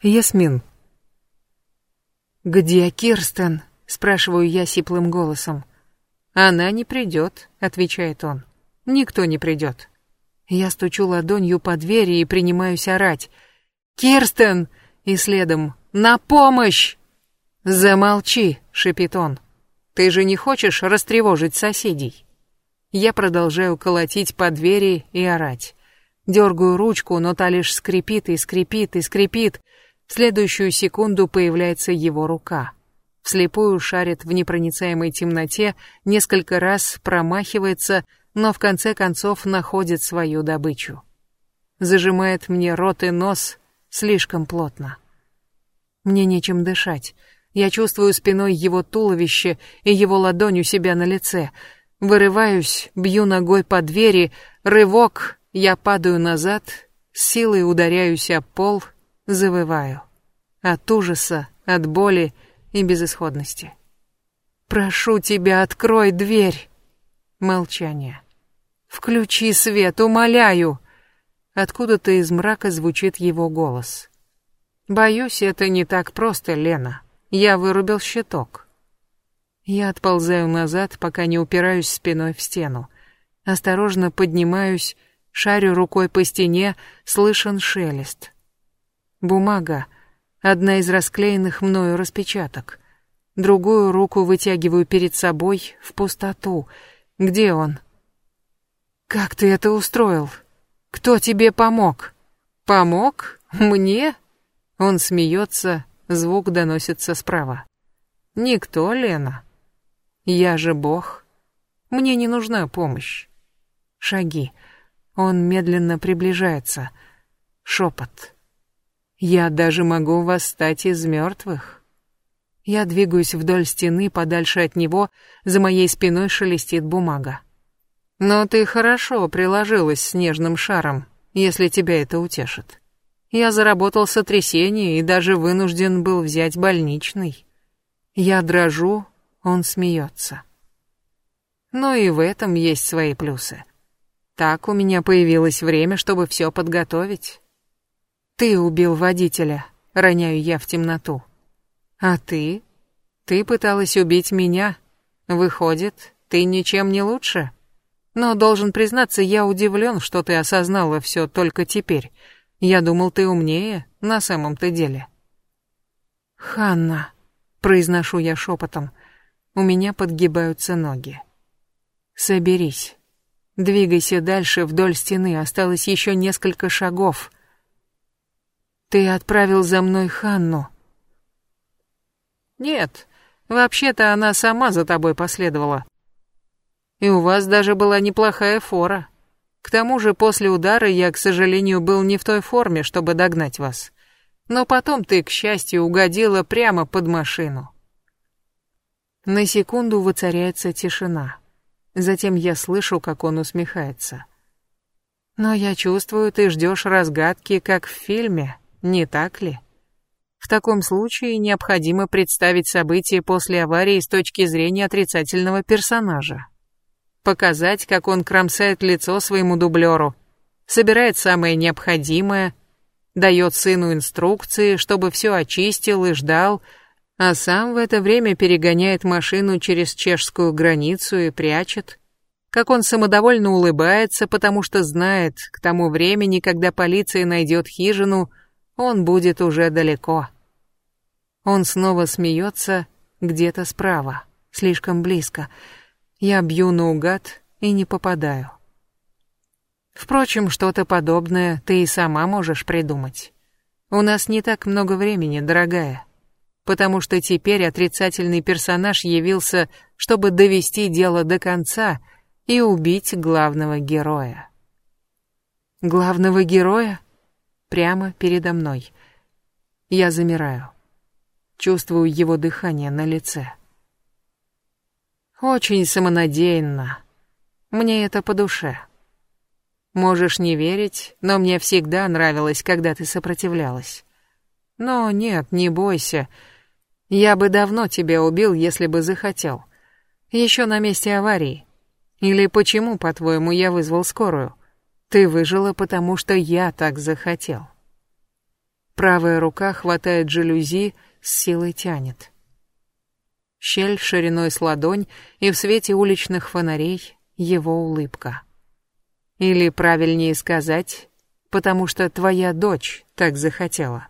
Ясмин. «Где Кирстен?» — спрашиваю я сиплым голосом. «Она не придет», — отвечает он. «Никто не придет». Я стучу ладонью по двери и принимаюсь орать. «Кирстен!» И следом «На помощь!» «Замолчи!» — шепит он. «Ты же не хочешь растревожить соседей?» Я продолжаю колотить по двери и орать. Дергаю ручку, но та лишь скрипит и скрипит и скрипит. В следующую секунду появляется его рука. Вслепую шарит в непроницаемой темноте, несколько раз промахивается, но в конце концов находит свою добычу. Зажимает мне рот и нос слишком плотно. Мне нечем дышать. Я чувствую спиной его туловище и его ладонь у себя на лице. Вырываюсь, бью ногой по двери, рывок, я падаю назад, силой ударяюсь о пол, завываю. От ужаса, от боли и безысходности. «Прошу тебя, открой дверь!» Молчание. «Включи свет, умоляю!» Откуда-то из мрака звучит его голос. «Боюсь, это не так просто, Лена. Я вырубил щиток». Я отползаю назад, пока не упираюсь спиной в стену. Осторожно поднимаюсь, шарю рукой по стене, слышен шелест. Бумага, одна из расклеенных мною распечаток. Другую руку вытягиваю перед собой в пустоту. Где он? Как ты это устроил? Кто тебе помог? Помог? Мне? Он смеется, звук доносится справа. Никто, Лена. Я же бог. Мне не нужна помощь. Шаги. Он медленно приближается. Шепот. Я даже могу восстать из мертвых. Я двигаюсь вдоль стены, подальше от него, за моей спиной шелестит бумага. Но ты хорошо приложилась снежным шаром, если тебя это утешит. Я заработал сотрясение и даже вынужден был взять больничный. Я дрожу, он смеется. Но и в этом есть свои плюсы. Так у меня появилось время, чтобы все подготовить. Ты убил водителя, роняю я в темноту. А ты? Ты пыталась убить меня. Выходит, ты ничем не лучше? Но, должен признаться, я удивлен, что ты осознала все только теперь. Я думал, ты умнее, на самом-то деле. «Ханна», — произношу я шепотом, — у меня подгибаются ноги. «Соберись. Двигайся дальше вдоль стены, осталось еще несколько шагов. Ты отправил за мной Ханну. Нет, вообще-то она сама за тобой последовала. И у вас даже была неплохая фора. К тому же после удара я, к сожалению, был не в той форме, чтобы догнать вас. Но потом ты, к счастью, угодила прямо под машину. На секунду воцаряется тишина. Затем я слышу, как он усмехается. Но я чувствую, ты ждешь разгадки, как в фильме не так ли? В таком случае необходимо представить события после аварии с точки зрения отрицательного персонажа. Показать, как он кромсает лицо своему дублеру, собирает самое необходимое, дает сыну инструкции, чтобы все очистил и ждал, а сам в это время перегоняет машину через чешскую границу и прячет. Как он самодовольно улыбается, потому что знает, к тому времени, когда полиция найдет хижину, он будет уже далеко. Он снова смеется где-то справа, слишком близко. Я бью наугад и не попадаю. Впрочем, что-то подобное ты и сама можешь придумать. У нас не так много времени, дорогая, потому что теперь отрицательный персонаж явился, чтобы довести дело до конца и убить главного героя. Главного героя? Прямо передо мной. Я замираю. Чувствую его дыхание на лице. Очень самонадеянно. Мне это по душе. Можешь не верить, но мне всегда нравилось, когда ты сопротивлялась. Но нет, не бойся. Я бы давно тебя убил, если бы захотел. Еще на месте аварии. Или почему, по-твоему, я вызвал скорую? Ты выжила, потому что я так захотел. Правая рука хватает жалюзи, с силой тянет. Щель шириной с ладонь, и в свете уличных фонарей его улыбка. Или правильнее сказать, потому что твоя дочь так захотела.